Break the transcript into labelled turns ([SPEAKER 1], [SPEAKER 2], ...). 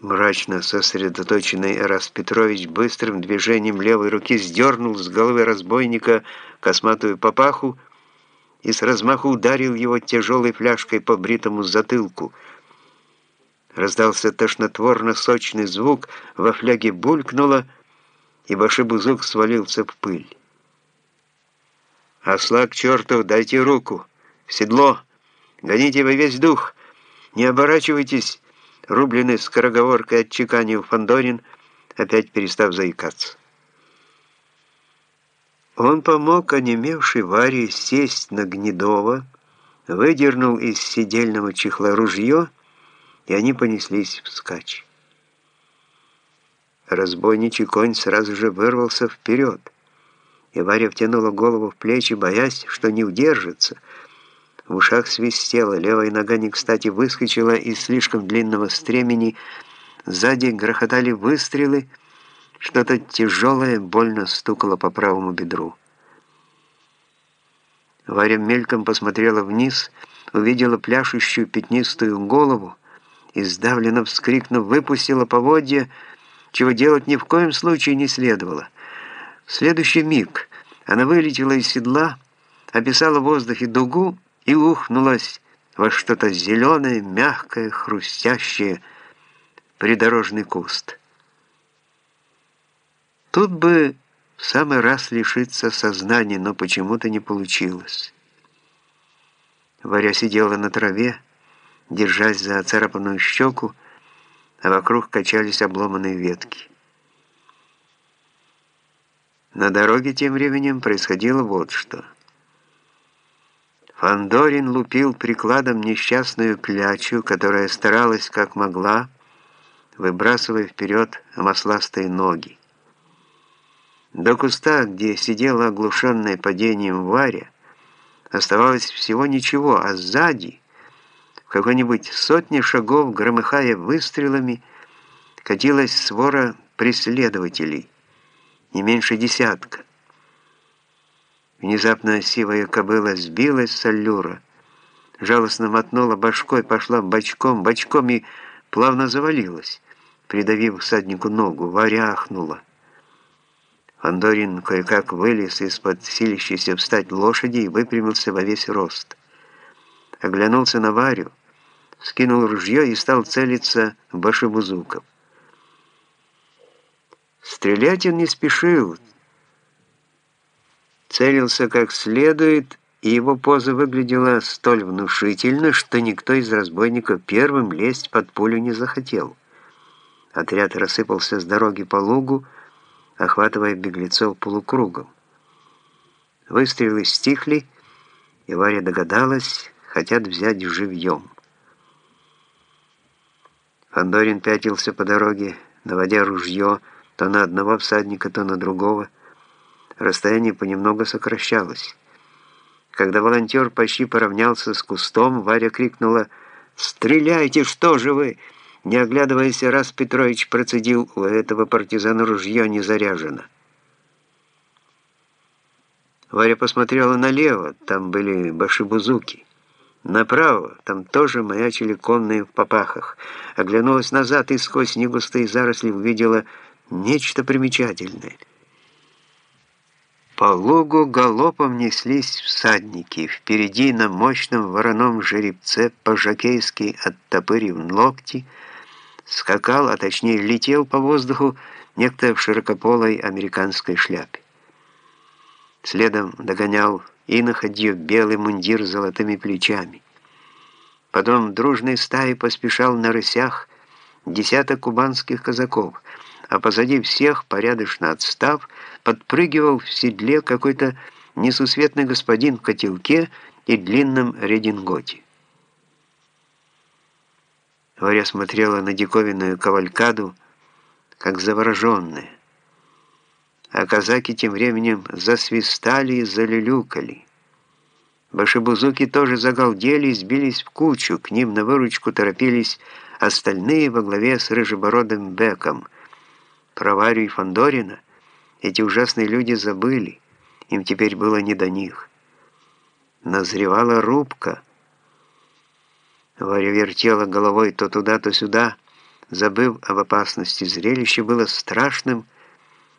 [SPEAKER 1] Мрачно сосредоточенный Эрас Петрович быстрым движением левой руки сдернул с головы разбойника косматую папаху и с размаху ударил его тяжелой фляжкой по бритому затылку. Раздался тошнотворно-сочный звук, во фляге булькнуло, и башибузук свалился в пыль. «Ослак чертов, дайте руку! В седло! Гоните во весь дух! Не оборачивайтесь!» Рубленый скороговоркой отчеканил Фандорин, опять перестав заикаться. Он помог онемевшей Варе сесть на Гнедова, выдернул из сидельного чехла ружье, и они понеслись вскачь. Разбойничий конь сразу же вырвался вперед, и Варя втянула голову в плечи, боясь, что не удержится — в ушах свистело, левая нога не кстати выскочила из слишком длинного стремени, сзади грохотали выстрелы, что-то тяжелое больно стукало по правому бедру. Варя мельком посмотрела вниз, увидела пляшущую пятнистую голову и, сдавленно вскрикнув, выпустила поводья, чего делать ни в коем случае не следовало. В следующий миг она вылетела из седла, описала в воздухе дугу и ухнулась во что-то зеленое, мягкое, хрустящее, придорожный куст. Тут бы в самый раз лишиться сознания, но почему-то не получилось. Варя сидела на траве, держась за оцарапанную щеку, а вокруг качались обломанные ветки. На дороге тем временем происходило вот что – Фандорин лупил прикладом несчастную клячу, которая старалась как могла, выбрасывая вперед масластые ноги. До куста, где сидела оглушенная падением Варя, оставалось всего ничего, а сзади, в какой-нибудь сотне шагов, громыхая выстрелами, катилась свора преследователей, не меньше десятка. Внезапно сивая кобыла сбилась с аллюра, жалостно мотнула башкой, пошла бочком, бочком и плавно завалилась, придавив всаднику ногу, варяхнула. Фандорин кое-как вылез из-под силищейся встать лошади и выпрямился во весь рост. Оглянулся на Варю, скинул ружье и стал целиться в башибузуков. Стрелять он не спешил, целился как следует, и его поза выглядела столь внушительно, что никто из разбойников первым лезть под пулю не захотел. Отряд рассыпался с дороги по лугу, охватывая беглецов полукругом. Выстрелы стихли, и Варя догадалась, хотят взять живьем. Фандорин пятился по дороге, наводя ружье то на одного всадника, то на другого, расстояние понемногу сокращалось. Когда волонтер почти поравнялся с кустом, Варя крикнула «Стреляйте, что же вы!» Не оглядываясь, раз Петрович процедил, у этого партизана ружье не заряжено. Варя посмотрела налево, там были башибузуки. Направо, там тоже маячили конные в попахах. Оглянулась назад и сквозь негустые заросли увидела нечто примечательное — по лугу галопом неслись всадники. Впереди на мощном вороном жеребце, по-жакейски оттопырив локти, скакал, а точнее летел по воздуху некто в широкополой американской шляпе. Следом догонял и находил белый мундир с золотыми плечами. Потом дружной стаей поспешал на рысях десяток кубанских казаков — а позади всех, порядочно отстав, подпрыгивал в седле какой-то несусветный господин в котелке и длинном рединготе. Варя смотрела на диковинную кавалькаду, как завороженная. А казаки тем временем засвистали и залюлюкали. Башибузуки тоже загалдели и сбились в кучу, к ним на выручку торопились остальные во главе с рыжебородым Беком – про и Фандорина эти ужасные люди забыли, им теперь было не до них. Назревала рубка. Варя вертела головой то туда, то сюда, забыв об опасности. Зрелище было страшным,